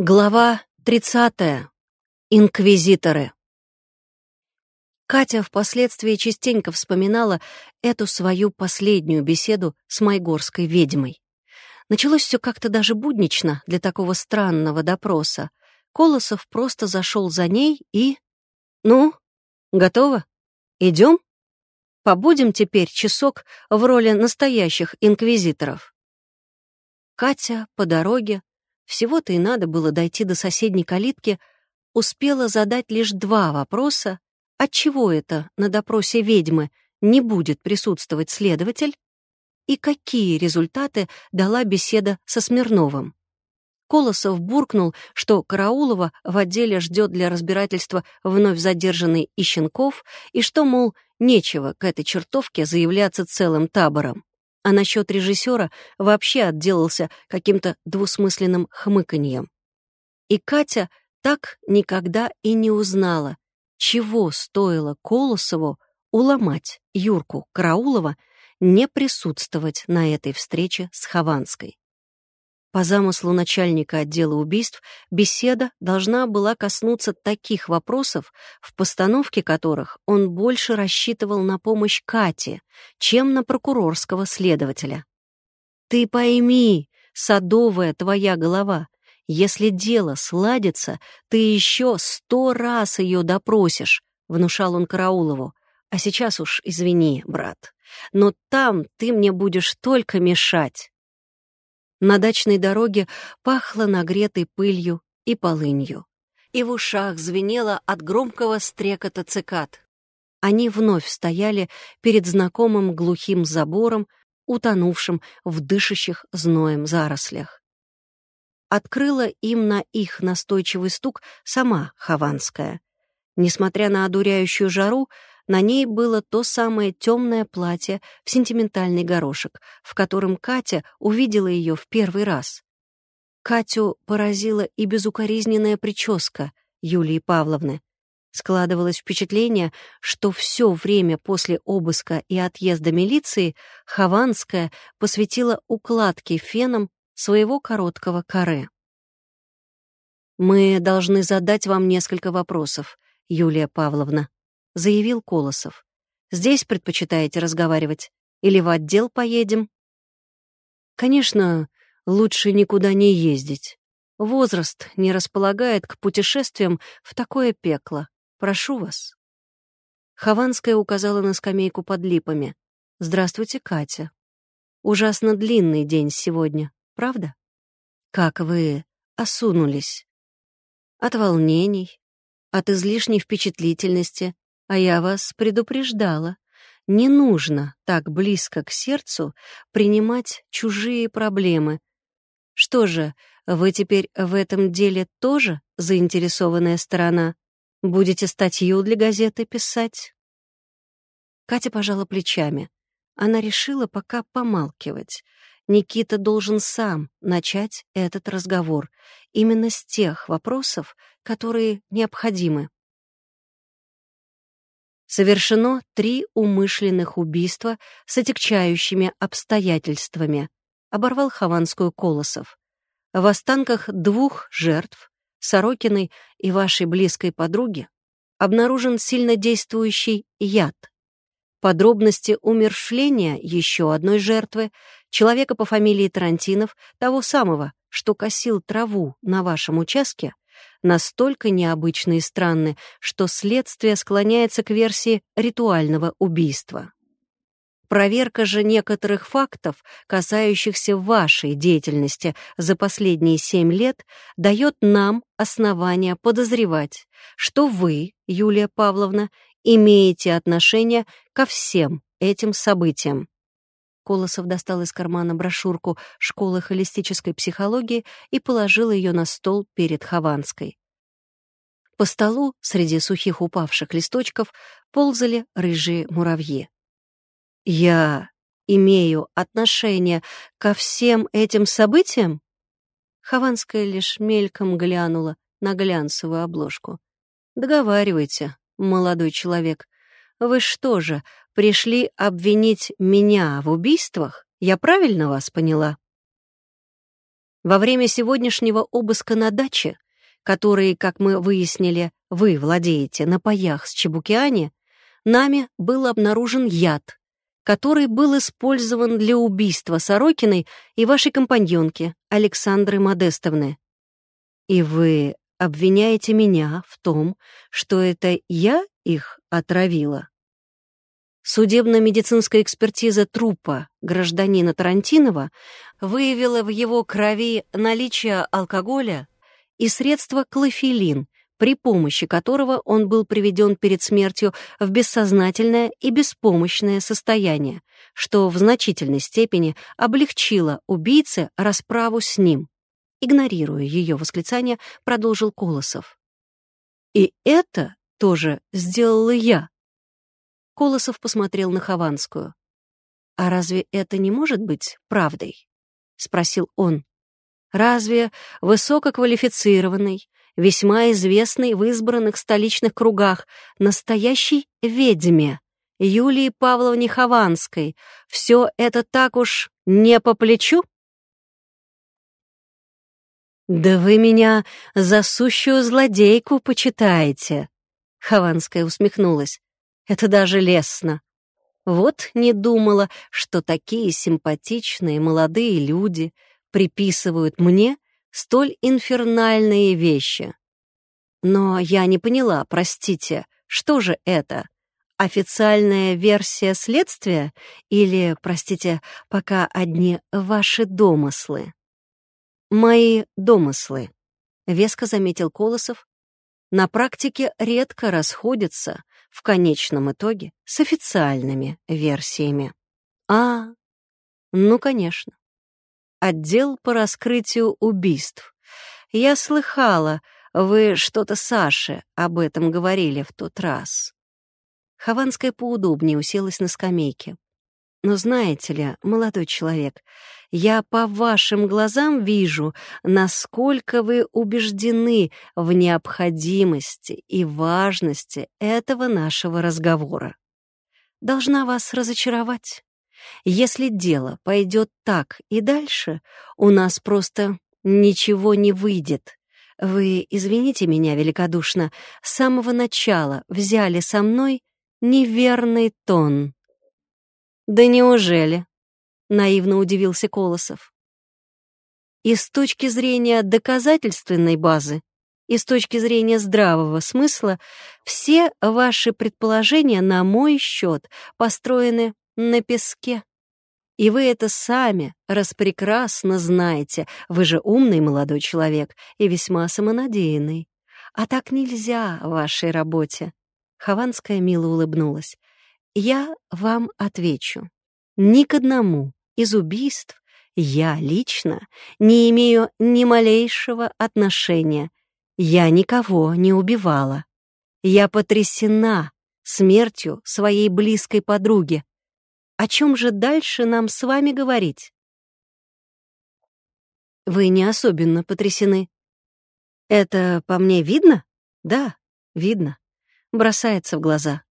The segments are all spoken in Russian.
Глава 30. Инквизиторы. Катя впоследствии частенько вспоминала эту свою последнюю беседу с майгорской ведьмой. Началось все как-то даже буднично для такого странного допроса. Колосов просто зашел за ней и... «Ну, готово? Идем? Побудем теперь часок в роли настоящих инквизиторов». Катя по дороге всего-то и надо было дойти до соседней калитки, успела задать лишь два вопроса, отчего это на допросе ведьмы не будет присутствовать следователь? И какие результаты дала беседа со Смирновым. Колосов буркнул, что Караулова в отделе ждет для разбирательства вновь задержанный Ищенков, и что, мол, нечего к этой чертовке заявляться целым табором а насчет режиссера вообще отделался каким-то двусмысленным хмыканьем. И Катя так никогда и не узнала, чего стоило Колосову уломать Юрку Караулова не присутствовать на этой встрече с Хованской. По замыслу начальника отдела убийств, беседа должна была коснуться таких вопросов, в постановке которых он больше рассчитывал на помощь Кате, чем на прокурорского следователя. «Ты пойми, садовая твоя голова, если дело сладится, ты еще сто раз ее допросишь», — внушал он Караулову. «А сейчас уж извини, брат, но там ты мне будешь только мешать». На дачной дороге пахло нагретой пылью и полынью. И в ушах звенело от громкого стрекота цикад. Они вновь стояли перед знакомым глухим забором, утонувшим в дышащих зноем зарослях. Открыла им на их настойчивый стук сама Хованская. Несмотря на одуряющую жару, на ней было то самое темное платье в сентиментальный горошек, в котором Катя увидела ее в первый раз. Катю поразила и безукоризненная прическа Юлии Павловны. Складывалось впечатление, что все время после обыска и отъезда милиции Хованская посвятила укладке феном своего короткого каре. «Мы должны задать вам несколько вопросов, Юлия Павловна», заявил Колосов. «Здесь предпочитаете разговаривать? Или в отдел поедем?» «Конечно, лучше никуда не ездить. Возраст не располагает к путешествиям в такое пекло. Прошу вас». Хованская указала на скамейку под липами. «Здравствуйте, Катя. Ужасно длинный день сегодня, правда? Как вы осунулись? От волнений, от излишней впечатлительности а я вас предупреждала. Не нужно так близко к сердцу принимать чужие проблемы. Что же, вы теперь в этом деле тоже заинтересованная сторона? Будете статью для газеты писать? Катя пожала плечами. Она решила пока помалкивать. Никита должен сам начать этот разговор, именно с тех вопросов, которые необходимы. Совершено три умышленных убийства с отягчающими обстоятельствами, оборвал Хованскую Колосов. В останках двух жертв, Сорокиной и вашей близкой подруги, обнаружен сильнодействующий яд. Подробности умершления еще одной жертвы, человека по фамилии Тарантинов, того самого, что косил траву на вашем участке, настолько необычны и странны, что следствие склоняется к версии ритуального убийства. Проверка же некоторых фактов, касающихся вашей деятельности за последние семь лет, дает нам основания подозревать, что вы, Юлия Павловна, имеете отношение ко всем этим событиям. Колосов достал из кармана брошюрку «Школы холистической психологии» и положил ее на стол перед Хованской. По столу, среди сухих упавших листочков, ползали рыжие муравьи. «Я имею отношение ко всем этим событиям?» Хованская лишь мельком глянула на глянцевую обложку. «Договаривайте, молодой человек. Вы что же, пришли обвинить меня в убийствах? Я правильно вас поняла?» Во время сегодняшнего обыска на даче, который, как мы выяснили, вы владеете на паях с Чебукиане, нами был обнаружен яд, который был использован для убийства Сорокиной и вашей компаньонки Александры Модестовны. И вы обвиняете меня в том, что это я их отравила? Судебно-медицинская экспертиза трупа гражданина Тарантинова выявила в его крови наличие алкоголя и средства клофелин, при помощи которого он был приведен перед смертью в бессознательное и беспомощное состояние, что в значительной степени облегчило убийце расправу с ним. Игнорируя ее восклицание, продолжил Колосов. «И это тоже сделала я». Колосов посмотрел на Хованскую. «А разве это не может быть правдой?» — спросил он. «Разве высококвалифицированный, весьма известный в избранных столичных кругах, настоящей ведьме, Юлии Павловне Хованской, все это так уж не по плечу? «Да вы меня за сущую злодейку почитаете», — Хованская усмехнулась. «Это даже лестно. Вот не думала, что такие симпатичные молодые люди приписывают мне столь инфернальные вещи. Но я не поняла, простите, что же это? Официальная версия следствия или, простите, пока одни ваши домыслы? Мои домыслы, веско заметил Колосов, на практике редко расходятся в конечном итоге с официальными версиями. А, ну, конечно отдел по раскрытию убийств. Я слыхала, вы что-то Саше об этом говорили в тот раз. Хованская поудобнее уселась на скамейке. Но знаете ли, молодой человек, я по вашим глазам вижу, насколько вы убеждены в необходимости и важности этого нашего разговора. Должна вас разочаровать. Если дело пойдет так и дальше, у нас просто ничего не выйдет. Вы извините меня великодушно, с самого начала взяли со мной неверный тон. Да неужели? Наивно удивился Колосов. И с точки зрения доказательственной базы, и с точки зрения здравого смысла, все ваши предположения на мой счет построены на песке. И вы это сами распрекрасно знаете. Вы же умный молодой человек и весьма самонадеянный. А так нельзя в вашей работе. Хованская мило улыбнулась. Я вам отвечу. Ни к одному из убийств я лично не имею ни малейшего отношения. Я никого не убивала. Я потрясена смертью своей близкой подруги. О чем же дальше нам с вами говорить? Вы не особенно потрясены. Это по мне видно? Да, видно. Бросается в глаза.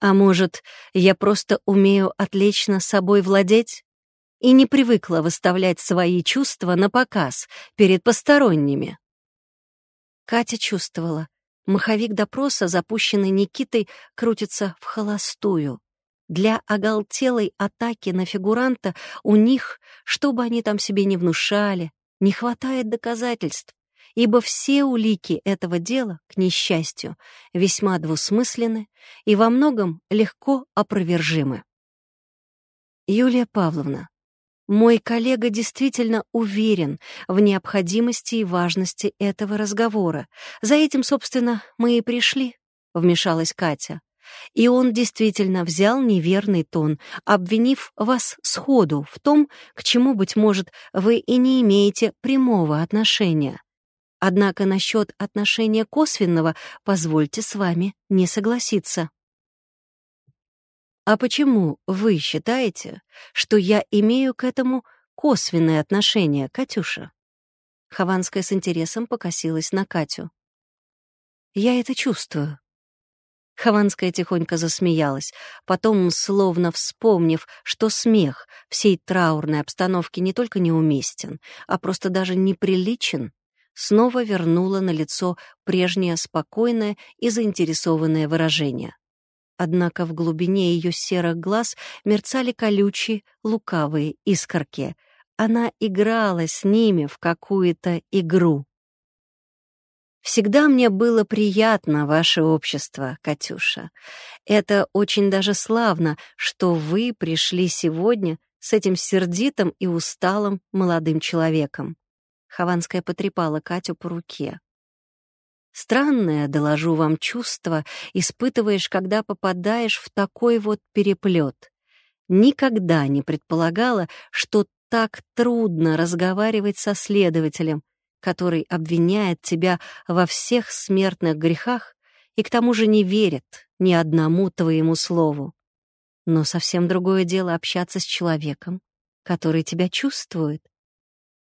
А может, я просто умею отлично собой владеть и не привыкла выставлять свои чувства на показ перед посторонними? Катя чувствовала. Маховик допроса, запущенный Никитой, крутится в холостую. Для оголтелой атаки на фигуранта у них, что бы они там себе не внушали, не хватает доказательств, ибо все улики этого дела, к несчастью, весьма двусмысленны и во многом легко опровержимы. Юлия Павловна, мой коллега действительно уверен в необходимости и важности этого разговора. За этим, собственно, мы и пришли, — вмешалась Катя. И он действительно взял неверный тон, обвинив вас сходу в том, к чему, быть может, вы и не имеете прямого отношения. Однако насчет отношения косвенного позвольте с вами не согласиться. А почему вы считаете, что я имею к этому косвенное отношение, Катюша? Хованская с интересом покосилась на Катю. Я это чувствую. Хованская тихонько засмеялась, потом, словно вспомнив, что смех всей траурной обстановки не только неуместен, а просто даже неприличен, снова вернула на лицо прежнее спокойное и заинтересованное выражение. Однако в глубине ее серых глаз мерцали колючие, лукавые искорки. Она играла с ними в какую-то игру. Всегда мне было приятно ваше общество, Катюша. Это очень даже славно, что вы пришли сегодня с этим сердитым и усталым молодым человеком. Хованская потрепала Катю по руке. Странное, доложу вам, чувство испытываешь, когда попадаешь в такой вот переплет. Никогда не предполагала, что так трудно разговаривать со следователем, который обвиняет тебя во всех смертных грехах и к тому же не верит ни одному твоему слову. Но совсем другое дело общаться с человеком, который тебя чувствует.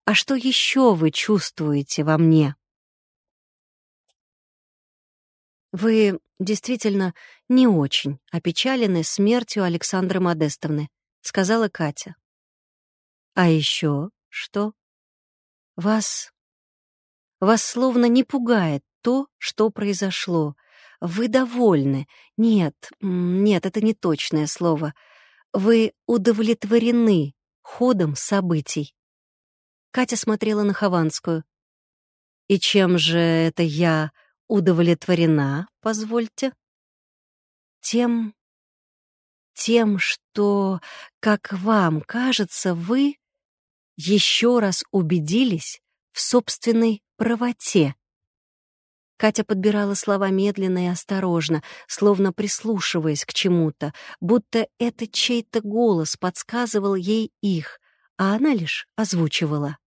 А что еще вы чувствуете во мне? Вы действительно не очень опечалены смертью Александры Модестовны, сказала Катя. А еще что? Вас вас словно не пугает то, что произошло. Вы довольны. Нет, нет, это не точное слово. Вы удовлетворены ходом событий. Катя смотрела на Хованскую. «И чем же это я удовлетворена, позвольте?» «Тем... тем, что, как вам кажется, вы еще раз убедились в собственной правоте. Катя подбирала слова медленно и осторожно, словно прислушиваясь к чему-то, будто это чей-то голос подсказывал ей их, а она лишь озвучивала.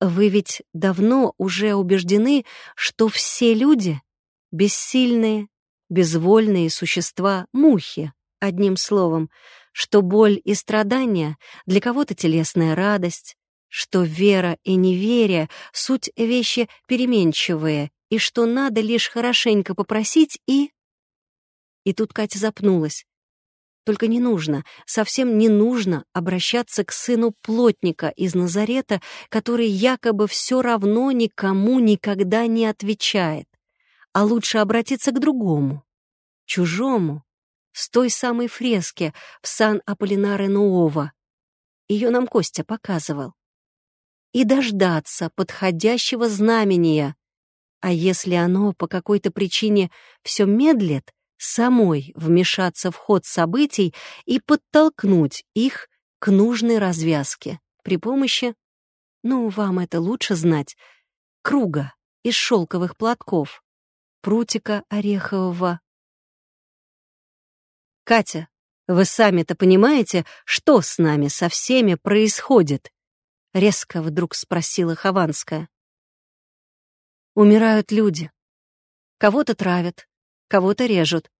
«Вы ведь давно уже убеждены, что все люди — бессильные, безвольные существа, мухи, одним словом, что боль и страдания для кого-то телесная радость, что вера и неверие — суть вещи переменчивые, и что надо лишь хорошенько попросить и... И тут Катя запнулась. Только не нужно, совсем не нужно обращаться к сыну плотника из Назарета, который якобы все равно никому никогда не отвечает. А лучше обратиться к другому, чужому, с той самой фрески в Сан-Аполлинаре Нуова. Ее нам Костя показывал и дождаться подходящего знамения. А если оно по какой-то причине все медлит, самой вмешаться в ход событий и подтолкнуть их к нужной развязке при помощи, ну, вам это лучше знать, круга из шелковых платков, прутика орехового. Катя, вы сами-то понимаете, что с нами со всеми происходит? — резко вдруг спросила Хованская. «Умирают люди. Кого-то травят, кого-то режут.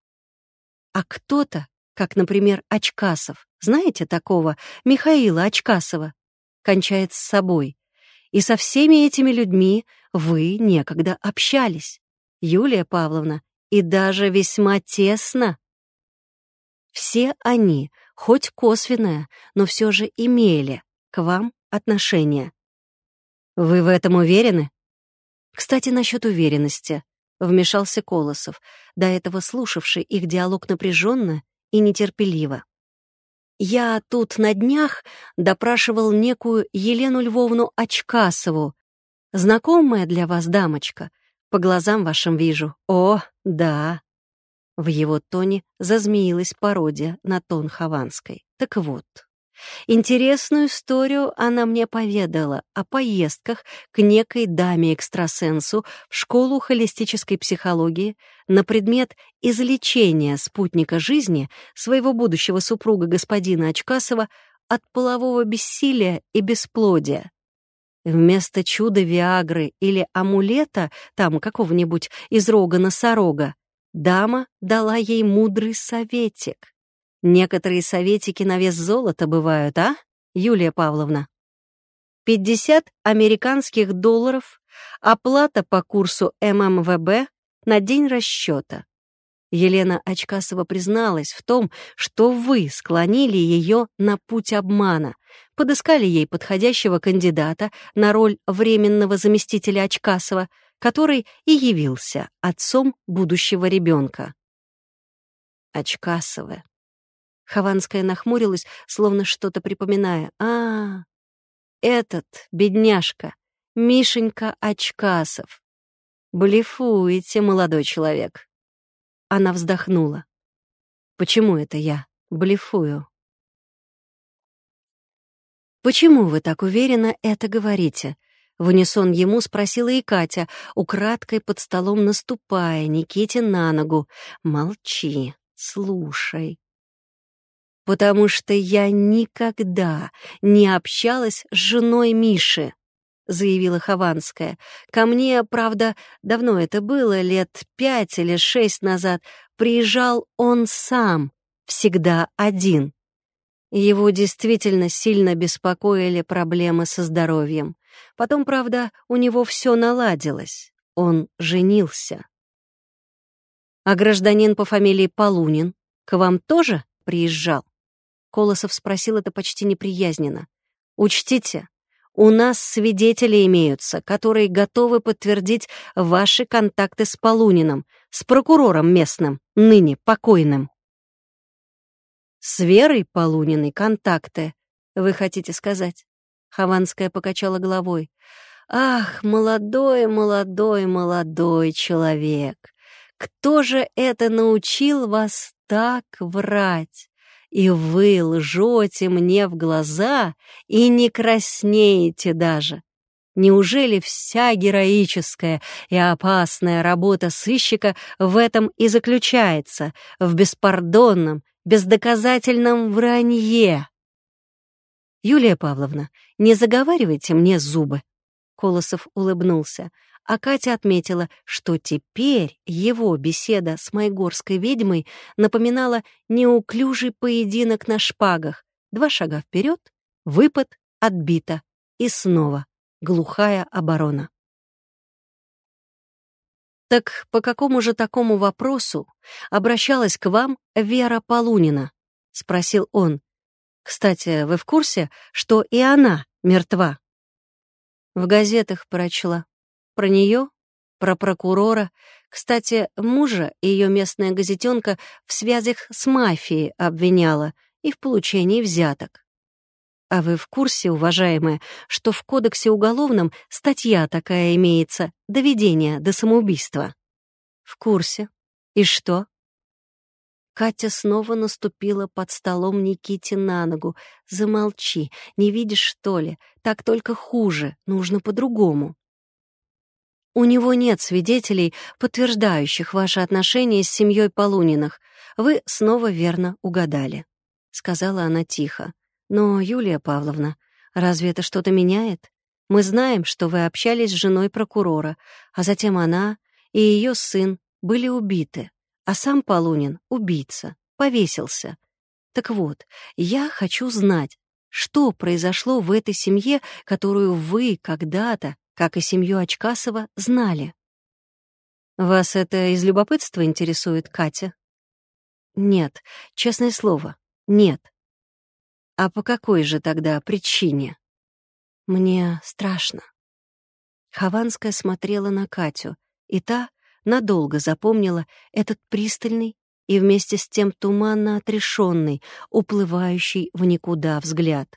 А кто-то, как, например, Очкасов, знаете такого, Михаила Очкасова, кончает с собой. И со всеми этими людьми вы некогда общались, Юлия Павловна, и даже весьма тесно. Все они, хоть косвенное, но все же имели к вам отношения. Вы в этом уверены? Кстати, насчет уверенности. Вмешался Колосов, до этого слушавший их диалог напряженно и нетерпеливо. Я тут на днях допрашивал некую Елену Львовну Очкасову. Знакомая для вас дамочка. По глазам вашим вижу. О, да. В его тоне зазмеилась пародия на тон Хованской. Так вот, Интересную историю она мне поведала о поездках к некой даме-экстрасенсу в школу холистической психологии на предмет излечения спутника жизни своего будущего супруга господина Очкасова от полового бессилия и бесплодия. Вместо чуда Виагры или амулета, там какого-нибудь из рога носорога, дама дала ей мудрый советик. Некоторые советики на вес золота бывают, а, Юлия Павловна? 50 американских долларов, оплата по курсу ММВБ на день расчета. Елена Очкасова призналась в том, что вы склонили ее на путь обмана, подыскали ей подходящего кандидата на роль временного заместителя Очкасова, который и явился отцом будущего ребенка. Очкасовы. Хованская нахмурилась, словно что-то припоминая. «А, этот, бедняжка, Мишенька Очкасов. Блефуете, молодой человек». Она вздохнула. «Почему это я блефую?» «Почему вы так уверенно это говорите?» В унисон ему спросила и Катя, украдкой под столом наступая Никите на ногу. «Молчи, слушай». «Потому что я никогда не общалась с женой Миши», — заявила Хованская. «Ко мне, правда, давно это было, лет пять или шесть назад, приезжал он сам, всегда один». Его действительно сильно беспокоили проблемы со здоровьем. Потом, правда, у него все наладилось. Он женился. А гражданин по фамилии Полунин к вам тоже приезжал? Колосов спросил это почти неприязненно. Учтите, у нас свидетели имеются, которые готовы подтвердить ваши контакты с Полуниным, с прокурором местным, ныне покойным. С Верой Полуниной контакты, вы хотите сказать? Хованская покачала головой. Ах, молодой, молодой, молодой человек. Кто же это научил вас так врать? И вы лжете мне в глаза и не краснеете даже. Неужели вся героическая и опасная работа сыщика в этом и заключается, в беспардонном, бездоказательном вранье. «Юлия Павловна, не заговаривайте мне зубы!» Колосов улыбнулся, а Катя отметила, что теперь его беседа с майгорской ведьмой напоминала неуклюжий поединок на шпагах. Два шага вперед, выпад, отбито, и снова глухая оборона. «Так по какому же такому вопросу обращалась к вам Вера Полунина?» — спросил он. «Кстати, вы в курсе, что и она мертва?» В газетах прочла. Про нее, про прокурора. Кстати, мужа ее местная газетенка в связях с мафией обвиняла и в получении взяток. А вы в курсе, уважаемая, что в Кодексе уголовном статья такая имеется — доведение до самоубийства? В курсе. И что? Катя снова наступила под столом Никите на ногу. «Замолчи, не видишь, что ли? Так только хуже, нужно по-другому». «У него нет свидетелей, подтверждающих ваши отношения с семьей Полуниных. Вы снова верно угадали», — сказала она тихо. Но, Юлия Павловна, разве это что-то меняет? Мы знаем, что вы общались с женой прокурора, а затем она и ее сын были убиты, а сам Полунин — убийца, повесился. Так вот, я хочу знать, что произошло в этой семье, которую вы когда-то, как и семью Очкасова, знали. Вас это из любопытства интересует, Катя? Нет, честное слово, нет. А по какой же тогда причине? Мне страшно. Хованская смотрела на Катю, и та надолго запомнила этот пристальный и вместе с тем туманно отрешенный, уплывающий в никуда взгляд.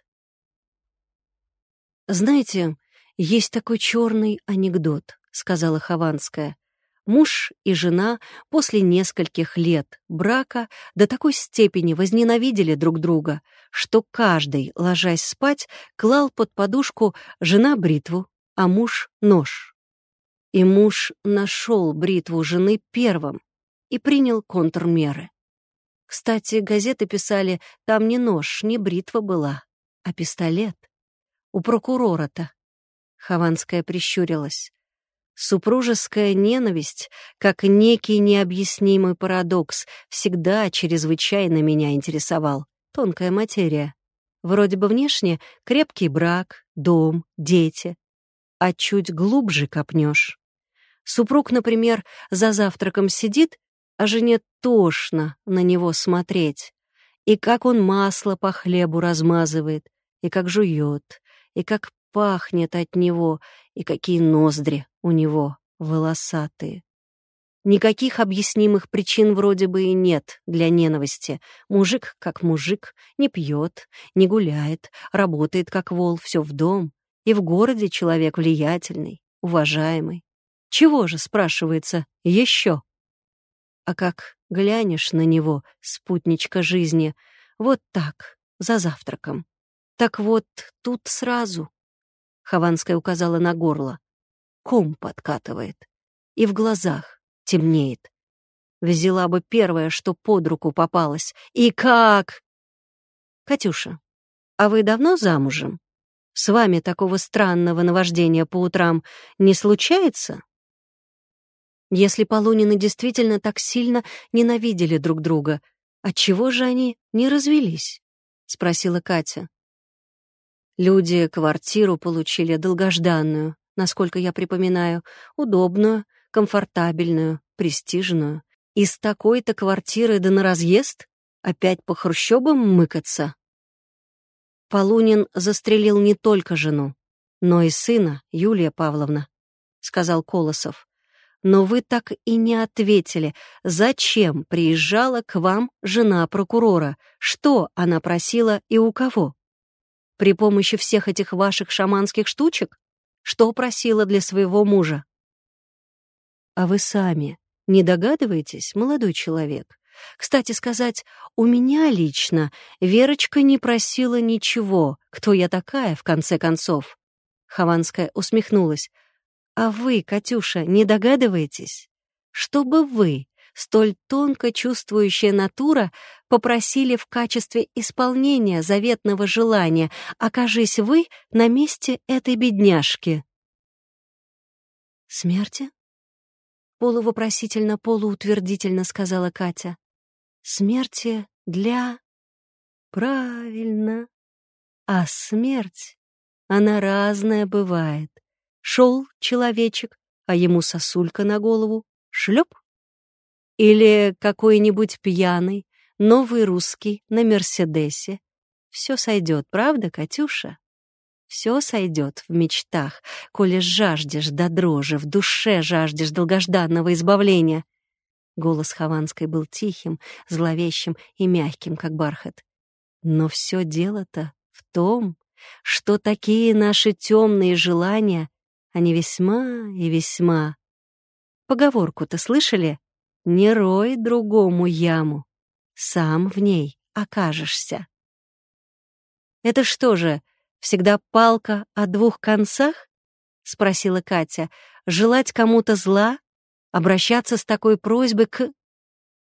«Знаете, есть такой черный анекдот», — сказала Хованская. Муж и жена после нескольких лет брака до такой степени возненавидели друг друга, что каждый, ложась спать, клал под подушку жена бритву, а муж — нож. И муж нашел бритву жены первым и принял контрмеры. Кстати, газеты писали, там не нож, не бритва была, а пистолет. У прокурора-то. Хованская прищурилась. Супружеская ненависть, как некий необъяснимый парадокс, всегда чрезвычайно меня интересовал. Тонкая материя. Вроде бы внешне крепкий брак, дом, дети. А чуть глубже копнешь. Супруг, например, за завтраком сидит а жене тошно на него смотреть. И как он масло по хлебу размазывает, и как жует, и как пахнет от него, и какие ноздри у него волосатые. Никаких объяснимых причин вроде бы и нет для ненависти. Мужик как мужик, не пьет, не гуляет, работает как вол, все в дом. И в городе человек влиятельный, уважаемый. Чего же, спрашивается, еще? А как глянешь на него, спутничка жизни, вот так, за завтраком. Так вот, тут сразу. Хованская указала на горло. Ком подкатывает. И в глазах темнеет. Взяла бы первое, что под руку попалось. И как? Катюша, а вы давно замужем? С вами такого странного наваждения по утрам не случается? Если Полунины действительно так сильно ненавидели друг друга, отчего же они не развелись? Спросила Катя. Люди квартиру получили долгожданную, насколько я припоминаю, удобную, комфортабельную, престижную. Из такой-то квартиры да на разъезд? Опять по хрущобам мыкаться? Полунин застрелил не только жену, но и сына, Юлия Павловна, — сказал Колосов. Но вы так и не ответили, зачем приезжала к вам жена прокурора, что она просила и у кого? При помощи всех этих ваших шаманских штучек? Что просила для своего мужа? А вы сами не догадываетесь, молодой человек? Кстати сказать, у меня лично Верочка не просила ничего. Кто я такая, в конце концов? Хованская усмехнулась. А вы, Катюша, не догадываетесь? Что бы вы, столь тонко чувствующая натура, попросили в качестве исполнения заветного желания, окажись вы на месте этой бедняжки? Смерти? Полувопросительно, полуутвердительно сказала Катя. Смерти для... Правильно. А смерть, она разная бывает. Шел человечек, а ему сосулька на голову. Шлеп. Или какой-нибудь пьяный, новый русский на Мерседесе. Все сойдет, правда, Катюша? Все сойдет в мечтах, коли жаждешь до дрожи, в душе жаждешь долгожданного избавления. Голос Хованской был тихим, зловещим и мягким, как бархат. Но все дело-то в том, что такие наши темные желания, они весьма и весьма. Поговорку-то слышали? Не рой другому яму, сам в ней окажешься. Это что же, всегда палка о двух концах?» — спросила Катя. «Желать кому-то зла? Обращаться с такой просьбой к...»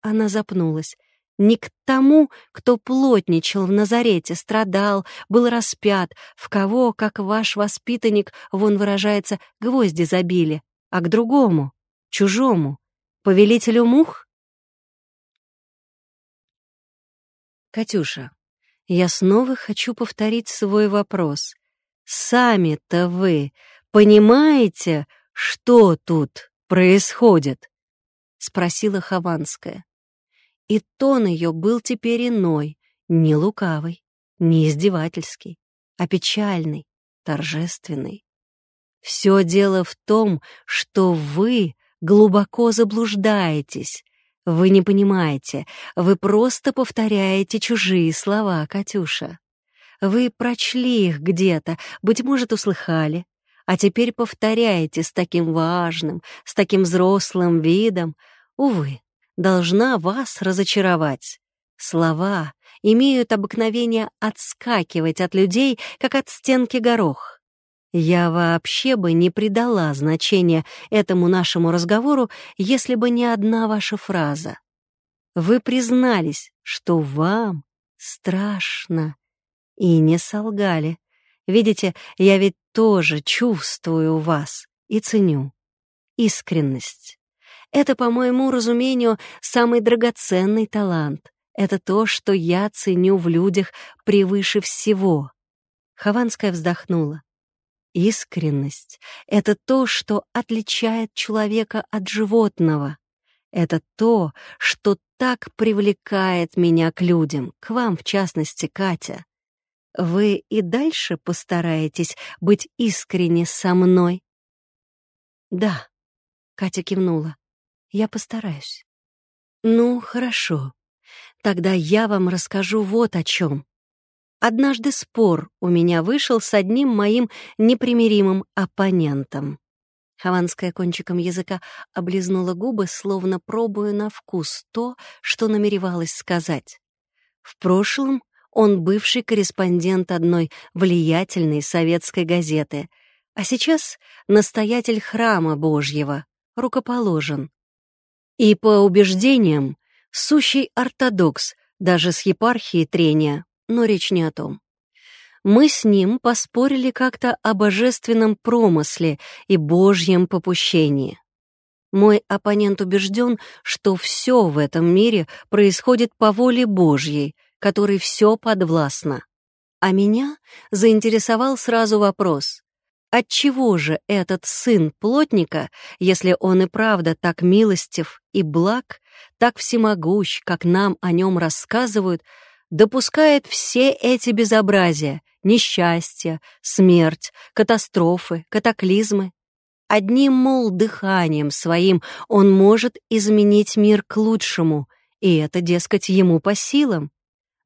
Она запнулась. «Не к тому, кто плотничал в Назарете, страдал, был распят, в кого, как ваш воспитанник, вон выражается, гвозди забили, а к другому, чужому, повелителю мух?» «Катюша, я снова хочу повторить свой вопрос. Сами-то вы понимаете, что тут происходит? Спросила Хованская. И тон ее был теперь иной, не лукавый, не издевательский, а печальный, торжественный. Все дело в том, что вы глубоко заблуждаетесь, вы не понимаете, вы просто повторяете чужие слова, Катюша. Вы прочли их где-то, быть может, услыхали, а теперь повторяете с таким важным, с таким взрослым видом. Увы, должна вас разочаровать. Слова имеют обыкновение отскакивать от людей, как от стенки горох. Я вообще бы не придала значения этому нашему разговору, если бы не одна ваша фраза. Вы признались, что вам страшно, и не солгали. Видите, я ведь тоже чувствую вас и ценю. Искренность. Это, по моему разумению, самый драгоценный талант. Это то, что я ценю в людях превыше всего. Хованская вздохнула. Искренность — это то, что отличает человека от животного. Это то, что так привлекает меня к людям, к вам, в частности, Катя. Вы и дальше постараетесь быть искренне со мной? Да, Катя кивнула. Я постараюсь. Ну, хорошо. Тогда я вам расскажу вот о чем. Однажды спор у меня вышел с одним моим непримиримым оппонентом. Хованская кончиком языка облизнула губы, словно пробуя на вкус то, что намеревалась сказать. В прошлом он бывший корреспондент одной влиятельной советской газеты, а сейчас настоятель храма Божьего, рукоположен. И по убеждениям, сущий ортодокс, даже с епархией трения, но речь не о том. Мы с ним поспорили как-то о божественном промысле и божьем попущении. Мой оппонент убежден, что все в этом мире происходит по воле Божьей, которой все подвластно. А меня заинтересовал сразу вопрос, отчего же этот сын плотника, если он и правда так милостив и благ, так всемогущ, как нам о нем рассказывают, допускает все эти безобразия, несчастья, смерть, катастрофы, катаклизмы. Одним, мол, дыханием своим он может изменить мир к лучшему, и это, дескать, ему по силам.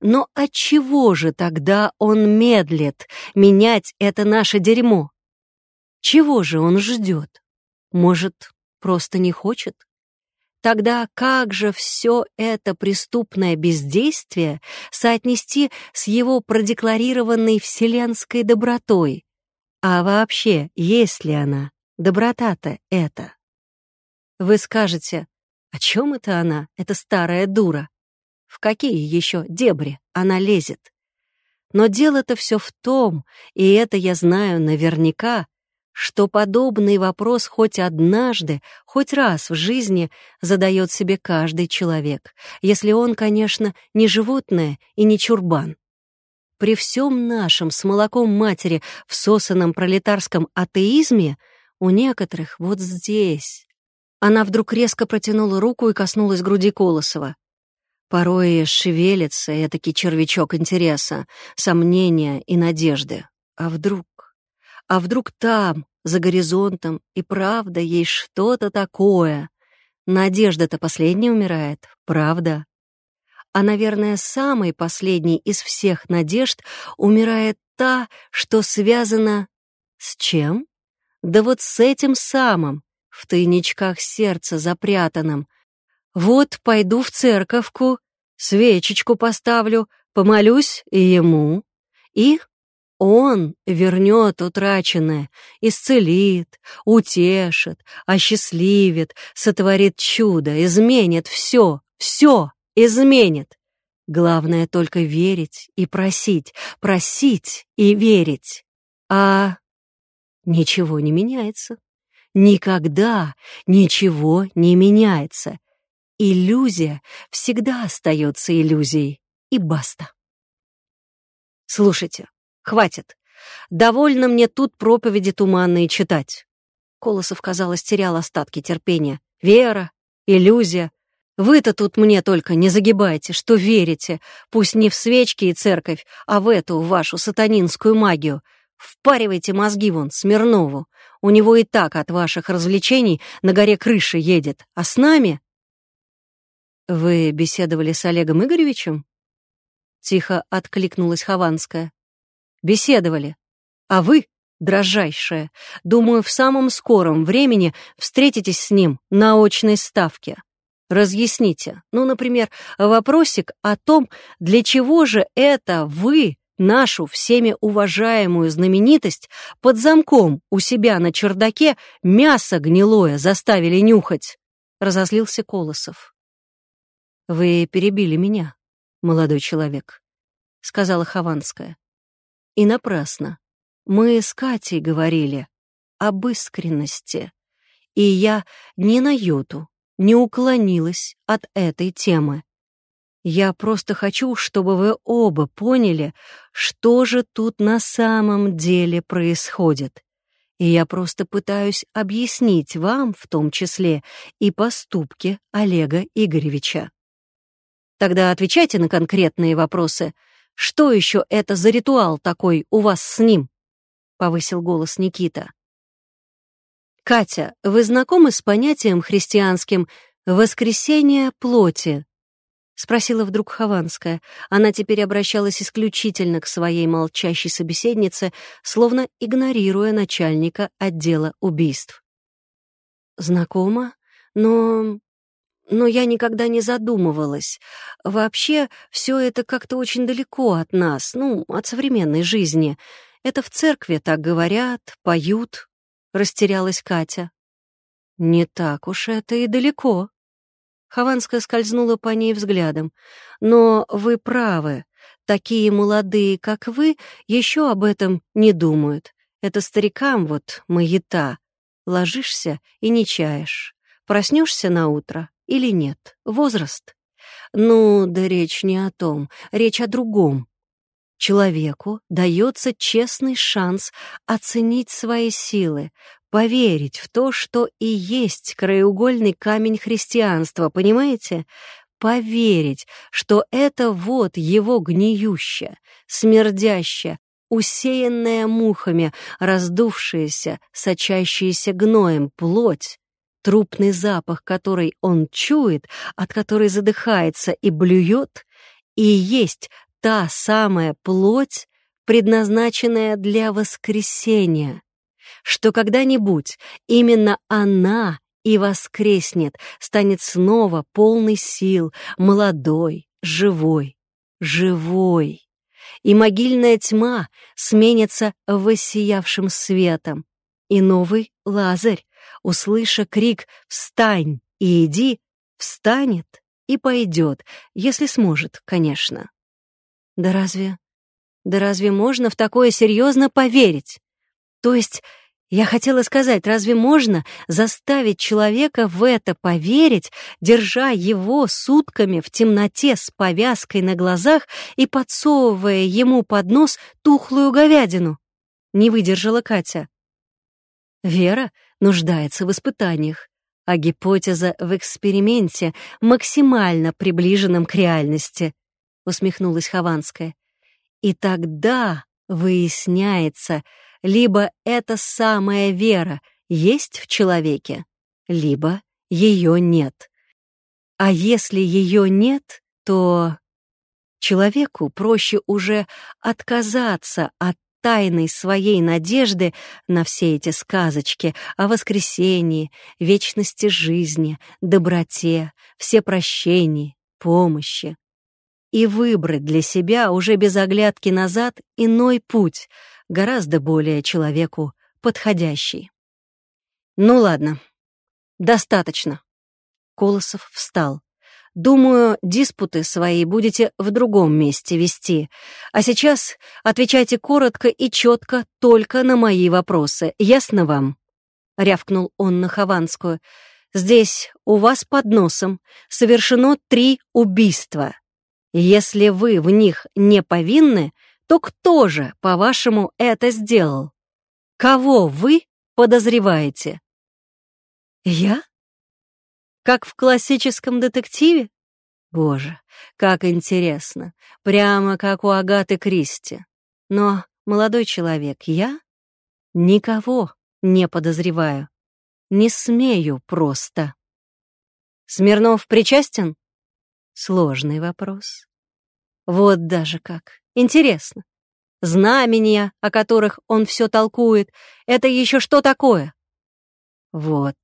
Но отчего же тогда он медлит менять это наше дерьмо? Чего же он ждет? Может, просто не хочет? Тогда как же все это преступное бездействие соотнести с его продекларированной вселенской добротой? А вообще, есть ли она, доброта-то это? Вы скажете, о чем это она, эта старая дура? В какие еще дебри она лезет? Но дело-то все в том, и это я знаю наверняка, что подобный вопрос хоть однажды, хоть раз в жизни задает себе каждый человек, если он, конечно, не животное и не чурбан. При всем нашем с молоком матери всосанном пролетарском атеизме у некоторых вот здесь. Она вдруг резко протянула руку и коснулась груди Колосова. Порой шевелится этакий червячок интереса, сомнения и надежды. А вдруг? А вдруг там, за горизонтом, и правда есть что-то такое? Надежда-то последняя умирает, правда? А, наверное, самой последней из всех надежд умирает та, что связана с чем? Да вот с этим самым, в тайничках сердца запрятанным. Вот пойду в церковку, свечечку поставлю, помолюсь ему, и он вернет утраченное, исцелит, утешит, осчастливит, сотворит чудо, изменит все, все изменит. Главное только верить и просить, просить и верить. А ничего не меняется. Никогда ничего не меняется. Иллюзия всегда остается иллюзией. И баста. Слушайте, Хватит. Довольно мне тут проповеди туманные читать. Колосов, казалось, терял остатки терпения. Вера, иллюзия. Вы-то тут мне только не загибайте, что верите, пусть не в свечки и церковь, а в эту вашу сатанинскую магию. Впаривайте мозги вон Смирнову. У него и так от ваших развлечений на горе крыша едет. А с нами... Вы беседовали с Олегом Игоревичем? Тихо откликнулась Хованская. Беседовали. А вы, дрожайшая, думаю, в самом скором времени встретитесь с ним на очной ставке. Разъясните, ну, например, вопросик о том, для чего же это вы нашу всеми уважаемую знаменитость под замком у себя на чердаке мясо гнилое заставили нюхать, разозлился Колосов. Вы перебили меня, молодой человек, сказала Хованская. И напрасно. Мы с Катей говорили об искренности, и я ни на йоту не уклонилась от этой темы. Я просто хочу, чтобы вы оба поняли, что же тут на самом деле происходит. И я просто пытаюсь объяснить вам, в том числе, и поступки Олега Игоревича. Тогда отвечайте на конкретные вопросы. Что еще это за ритуал такой у вас с ним? Повысил голос Никита. Катя, вы знакомы с понятием христианским «воскресение плоти»? — спросила вдруг Хованская. Она теперь обращалась исключительно к своей молчащей собеседнице, словно игнорируя начальника отдела убийств. «Знакома, но... но я никогда не задумывалась. Вообще, все это как-то очень далеко от нас, ну, от современной жизни. Это в церкви так говорят, поют», — растерялась Катя. «Не так уж это и далеко», Хованская скользнула по ней взглядом. «Но вы правы. Такие молодые, как вы, еще об этом не думают. Это старикам вот маята. Ложишься и не чаешь. Проснешься на утро или нет? Возраст? Ну, да речь не о том, речь о другом. Человеку дается честный шанс оценить свои силы, поверить в то, что и есть краеугольный камень христианства, понимаете? Поверить, что это вот его гниющая, смердящая, усеянная мухами, раздувшаяся, сочащаяся гноем плоть, трупный запах, который он чует, от которой задыхается и блюет, и есть та самая плоть, предназначенная для воскресения, что когда-нибудь именно она и воскреснет, станет снова полной сил, молодой, живой, живой. И могильная тьма сменится воссиявшим светом. И новый Лазарь, услыша крик «Встань и иди!», встанет и пойдет, если сможет, конечно. Да разве... Да разве можно в такое серьезно поверить? То есть я хотела сказать, разве можно заставить человека в это поверить, держа его сутками в темноте с повязкой на глазах и подсовывая ему под нос тухлую говядину? Не выдержала Катя. Вера нуждается в испытаниях, а гипотеза в эксперименте максимально приближенном к реальности, усмехнулась Хованская. И тогда выясняется, либо эта самая вера есть в человеке, либо ее нет. А если ее нет, то человеку проще уже отказаться от тайной своей надежды на все эти сказочки о воскресении, вечности жизни, доброте, всепрощении, помощи и выбрать для себя уже без оглядки назад иной путь — гораздо более человеку подходящий. «Ну ладно, достаточно». Колосов встал. «Думаю, диспуты свои будете в другом месте вести. А сейчас отвечайте коротко и четко только на мои вопросы. Ясно вам?» — рявкнул он на Хованскую. «Здесь, у вас под носом, совершено три убийства. Если вы в них не повинны, то кто же, по-вашему, это сделал? Кого вы подозреваете? Я? Как в классическом детективе? Боже, как интересно. Прямо как у Агаты Кристи. Но, молодой человек, я никого не подозреваю. Не смею просто. Смирнов причастен? Сложный вопрос. Вот даже как. Интересно. Знамения, о которых он все толкует, это еще что такое? Вот,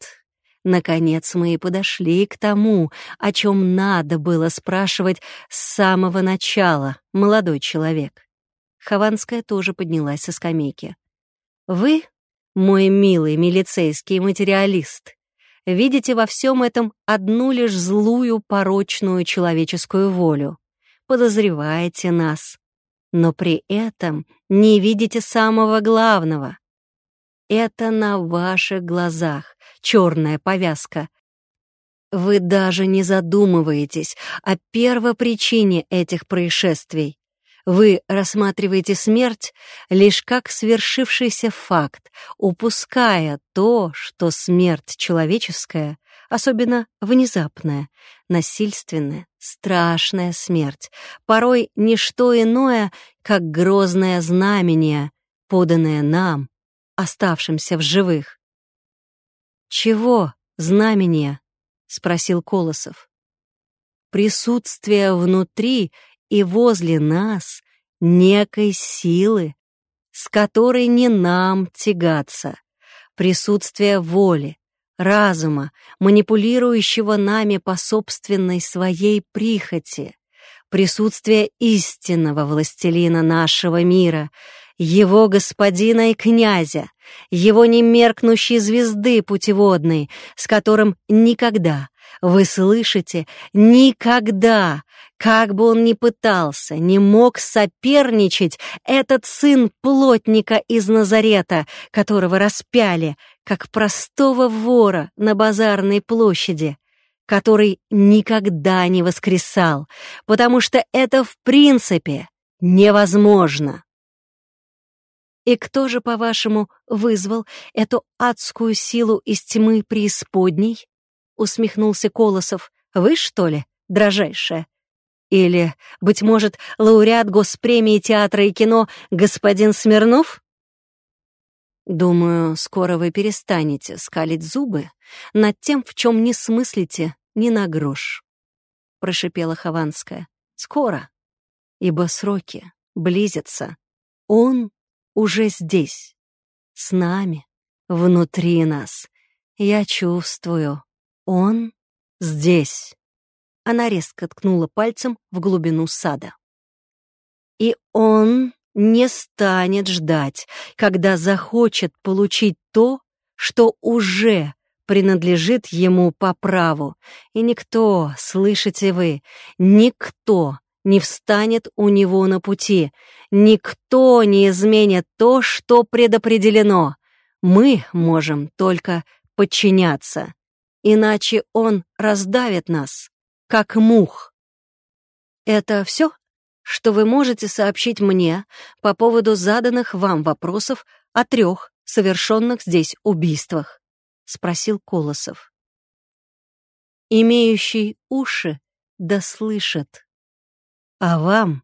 наконец мы и подошли к тому, о чем надо было спрашивать с самого начала, молодой человек. Хованская тоже поднялась со скамейки. Вы, мой милый милицейский материалист, видите во всем этом одну лишь злую, порочную человеческую волю. Подозреваете нас, но при этом не видите самого главного. Это на ваших глазах черная повязка. Вы даже не задумываетесь о первопричине этих происшествий. Вы рассматриваете смерть лишь как свершившийся факт, упуская то, что смерть человеческая, особенно внезапная, насильственная, страшная смерть, порой не что иное, как грозное знамение, поданное нам, оставшимся в живых. «Чего знамение?» — спросил Колосов. «Присутствие внутри и возле нас некой силы, с которой не нам тягаться, присутствие воли, разума, манипулирующего нами по собственной своей прихоти, присутствие истинного властелина нашего мира, его господина и князя, его немеркнущей звезды путеводной, с которым никогда, вы слышите, никогда, как бы он ни пытался, не мог соперничать этот сын плотника из Назарета, которого распяли, как простого вора на базарной площади, который никогда не воскресал, потому что это в принципе невозможно. И кто же, по-вашему, вызвал эту адскую силу из тьмы преисподней? Усмехнулся Колосов. Вы, что ли, дрожайшая? Или, быть может, лауреат Госпремии театра и кино господин Смирнов? Думаю, скоро вы перестанете скалить зубы над тем, в чем не смыслите ни на грош. Прошипела Хованская. Скоро, ибо сроки близятся. Он уже здесь, с нами, внутри нас. Я чувствую, он здесь. Она резко ткнула пальцем в глубину сада. И он не станет ждать, когда захочет получить то, что уже принадлежит ему по праву. И никто, слышите вы, никто не встанет у него на пути. Никто не изменит то, что предопределено. Мы можем только подчиняться. Иначе он раздавит нас, как мух. Это все, что вы можете сообщить мне по поводу заданных вам вопросов о трех совершенных здесь убийствах? — спросил Колосов. Имеющий уши да слышит. А вам?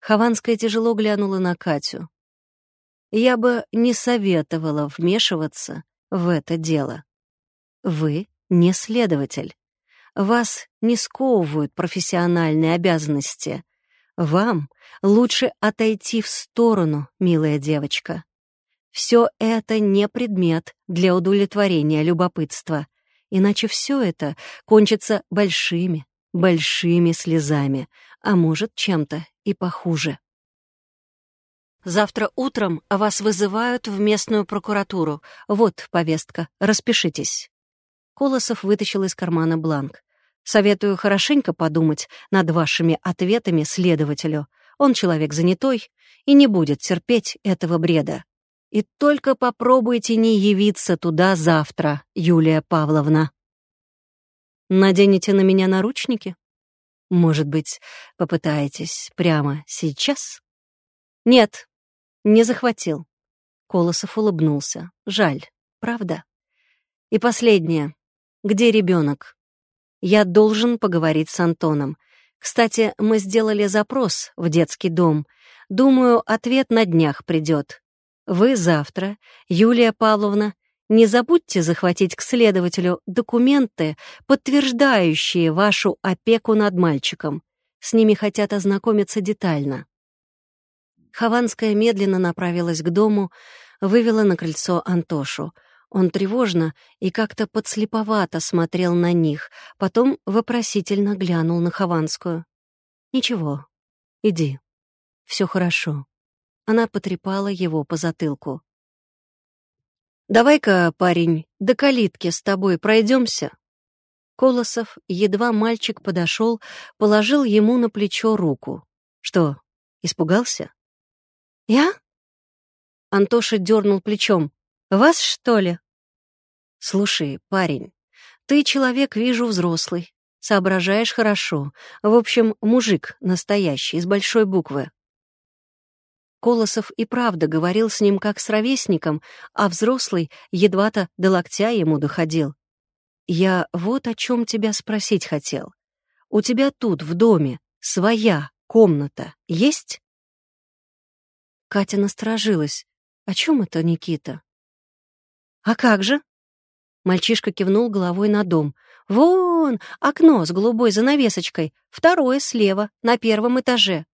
Хованская тяжело глянула на Катю. Я бы не советовала вмешиваться в это дело. Вы не следователь. Вас не сковывают профессиональные обязанности. Вам лучше отойти в сторону, милая девочка. Все это не предмет для удовлетворения любопытства, иначе все это кончится большими, большими слезами, а может, чем-то и похуже. Завтра утром вас вызывают в местную прокуратуру. Вот повестка, распишитесь. Колосов вытащил из кармана бланк. Советую хорошенько подумать над вашими ответами следователю. Он человек занятой и не будет терпеть этого бреда. И только попробуйте не явиться туда завтра, Юлия Павловна. Наденете на меня наручники? Может быть, попытаетесь прямо сейчас? Нет, не захватил. Колосов улыбнулся. Жаль, правда? И последнее. Где ребенок? Я должен поговорить с Антоном. Кстати, мы сделали запрос в детский дом. Думаю, ответ на днях придет. Вы завтра, Юлия Павловна, не забудьте захватить к следователю документы, подтверждающие вашу опеку над мальчиком. С ними хотят ознакомиться детально. Хованская медленно направилась к дому, вывела на крыльцо Антошу. Он тревожно и как-то подслеповато смотрел на них, потом вопросительно глянул на Хованскую. «Ничего, иди. Все хорошо». Она потрепала его по затылку. «Давай-ка, парень, до калитки с тобой пройдемся». Колосов, едва мальчик подошел, положил ему на плечо руку. «Что, испугался?» «Я?» Антоша дернул плечом. «Вас, что ли?» «Слушай, парень, ты человек, вижу, взрослый. Соображаешь хорошо. В общем, мужик настоящий, из большой буквы. Колосов и правда говорил с ним как с ровесником, а взрослый едва-то до локтя ему доходил. «Я вот о чем тебя спросить хотел. У тебя тут, в доме, своя комната есть?» Катя насторожилась. «О чем это, Никита?» «А как же?» Мальчишка кивнул головой на дом. «Вон, окно с голубой занавесочкой, второе слева, на первом этаже».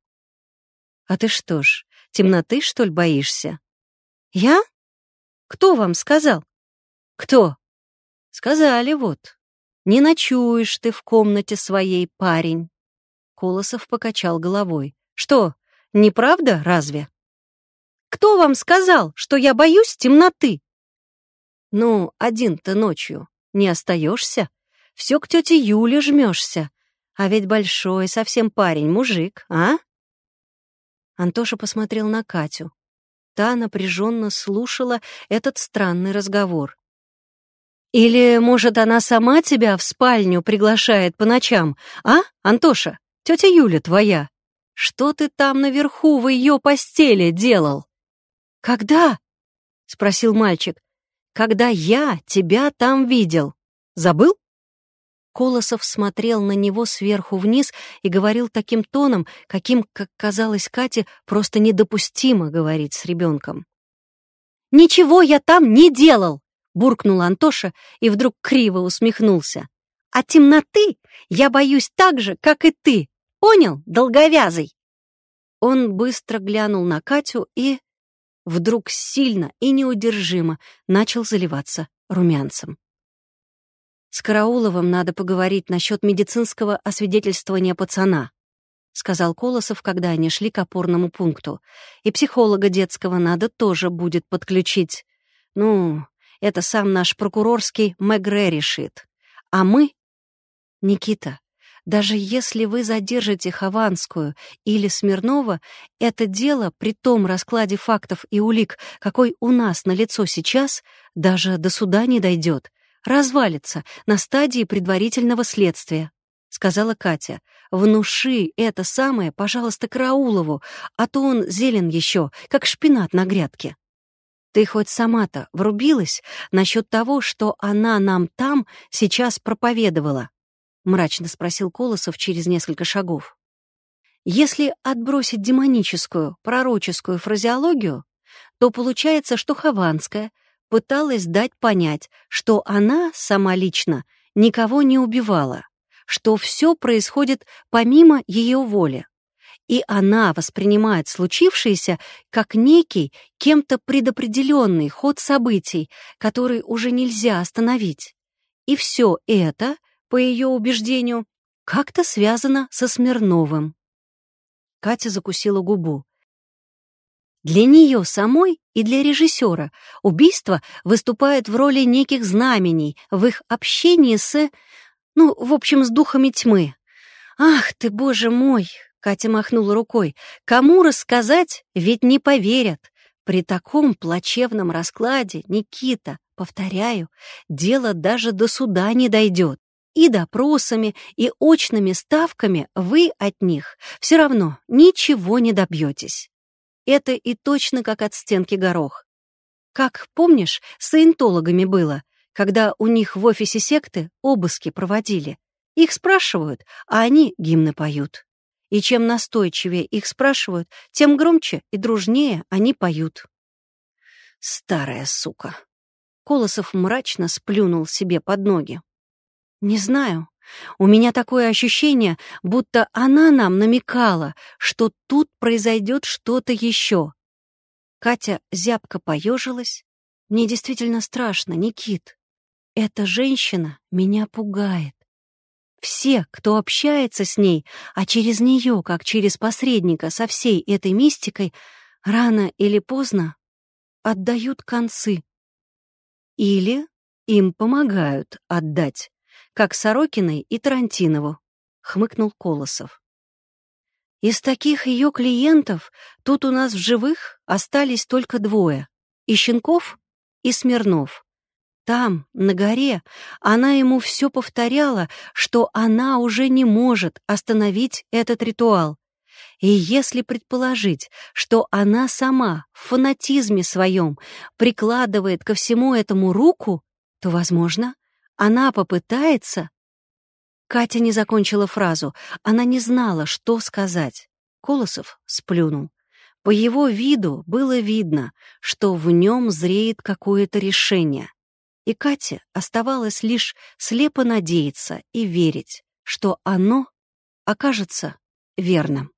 «А ты что ж, темноты, что ли, боишься?» «Я? Кто вам сказал?» «Кто?» «Сказали вот. Не ночуешь ты в комнате своей, парень». Колосов покачал головой. «Что, неправда разве?» «Кто вам сказал, что я боюсь темноты?» «Ну, один-то ночью не остаешься? Все к тете Юле жмешься. А ведь большой совсем парень, мужик, а?» Антоша посмотрел на Катю. Та напряженно слушала этот странный разговор. «Или, может, она сама тебя в спальню приглашает по ночам, а, Антоша? Тетя Юля твоя. Что ты там наверху в ее постели делал?» «Когда?» — спросил мальчик. «Когда я тебя там видел. Забыл?» Колосов смотрел на него сверху вниз и говорил таким тоном, каким, как казалось Кате, просто недопустимо говорить с ребенком. «Ничего я там не делал!» — буркнул Антоша и вдруг криво усмехнулся. «А темноты я боюсь так же, как и ты. Понял, долговязый?» Он быстро глянул на Катю и вдруг сильно и неудержимо начал заливаться румянцем. «С Карауловым надо поговорить насчет медицинского освидетельствования пацана», — сказал Колосов, когда они шли к опорному пункту. «И психолога детского надо тоже будет подключить. Ну, это сам наш прокурорский Мегре решит. А мы...» «Никита, даже если вы задержите Хованскую или Смирнова, это дело при том раскладе фактов и улик, какой у нас на лицо сейчас, даже до суда не дойдет, развалится на стадии предварительного следствия. — сказала Катя. «Внуши это самое, пожалуйста, Караулову, а то он зелен еще, как шпинат на грядке». «Ты хоть сама-то врубилась насчет того, что она нам там сейчас проповедовала?» — мрачно спросил Колосов через несколько шагов. Если отбросить демоническую, пророческую фразеологию, то получается, что Хованская пыталась дать понять, что она сама лично никого не убивала, что все происходит помимо ее воли. И она воспринимает случившееся как некий, кем-то предопределенный ход событий, который уже нельзя остановить. И все это — по ее убеждению, как-то связано со Смирновым. Катя закусила губу. Для нее самой и для режиссера убийство выступает в роли неких знамений в их общении с... ну, в общем, с духами тьмы. «Ах ты, боже мой!» — Катя махнула рукой. «Кому рассказать? Ведь не поверят. При таком плачевном раскладе, Никита, повторяю, дело даже до суда не дойдет. И допросами, и очными ставками вы от них все равно ничего не добьетесь. Это и точно как от стенки горох. Как, помнишь, с саентологами было, когда у них в офисе секты обыски проводили. Их спрашивают, а они гимны поют. И чем настойчивее их спрашивают, тем громче и дружнее они поют. Старая сука. Колосов мрачно сплюнул себе под ноги. Не знаю. У меня такое ощущение, будто она нам намекала, что тут произойдет что-то еще. Катя зябко поежилась. Мне действительно страшно, Никит. Эта женщина меня пугает. Все, кто общается с ней, а через нее, как через посредника со всей этой мистикой, рано или поздно отдают концы. Или им помогают отдать как Сорокиной и Тарантинову», — хмыкнул Колосов. «Из таких ее клиентов тут у нас в живых остались только двое — Ищенков и Смирнов. Там, на горе, она ему все повторяла, что она уже не может остановить этот ритуал. И если предположить, что она сама в фанатизме своем прикладывает ко всему этому руку, то, возможно, она попытается... Катя не закончила фразу. Она не знала, что сказать. Колосов сплюнул. По его виду было видно, что в нем зреет какое-то решение. И Кате оставалось лишь слепо надеяться и верить, что оно окажется верным.